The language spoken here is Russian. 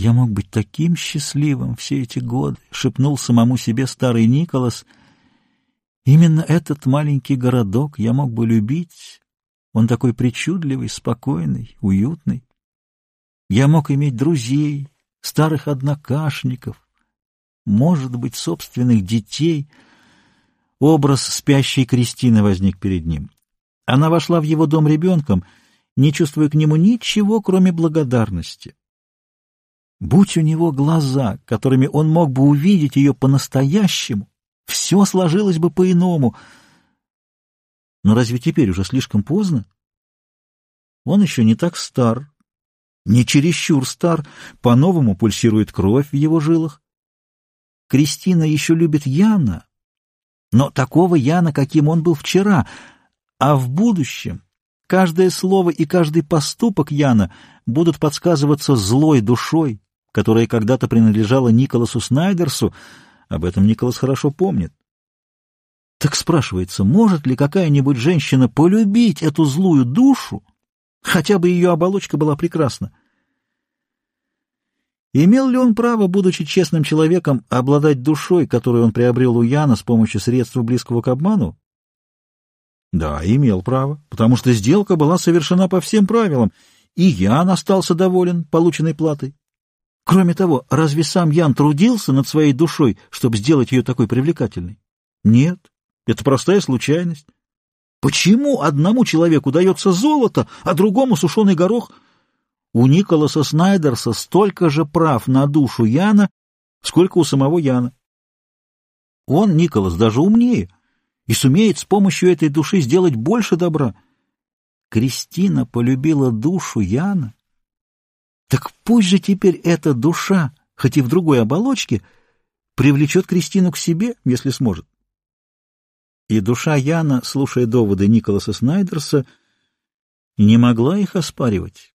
«Я мог быть таким счастливым все эти годы», — шепнул самому себе старый Николас. «Именно этот маленький городок я мог бы любить. Он такой причудливый, спокойный, уютный. Я мог иметь друзей, старых однокашников, может быть, собственных детей». Образ спящей Кристины возник перед ним. Она вошла в его дом ребенком, не чувствуя к нему ничего, кроме благодарности. Будь у него глаза, которыми он мог бы увидеть ее по-настоящему, все сложилось бы по-иному. Но разве теперь уже слишком поздно? Он еще не так стар, не чересчур стар, по-новому пульсирует кровь в его жилах. Кристина еще любит Яна, но такого Яна, каким он был вчера, а в будущем каждое слово и каждый поступок Яна будут подсказываться злой душой, которая когда-то принадлежала Николасу Снайдерсу, об этом Николас хорошо помнит. Так спрашивается, может ли какая-нибудь женщина полюбить эту злую душу, хотя бы ее оболочка была прекрасна? Имел ли он право, будучи честным человеком, обладать душой, которую он приобрел у Яна с помощью средства близкого к обману? Да, имел право, потому что сделка была совершена по всем правилам, и Ян остался доволен полученной платой. Кроме того, разве сам Ян трудился над своей душой, чтобы сделать ее такой привлекательной? Нет, это простая случайность. Почему одному человеку дается золото, а другому сушеный горох? У Николаса Снайдерса столько же прав на душу Яна, сколько у самого Яна. Он, Николас, даже умнее и сумеет с помощью этой души сделать больше добра. Кристина полюбила душу Яна, так пусть же теперь эта душа, хоть и в другой оболочке, привлечет Кристину к себе, если сможет. И душа Яна, слушая доводы Николаса Снайдерса, не могла их оспаривать.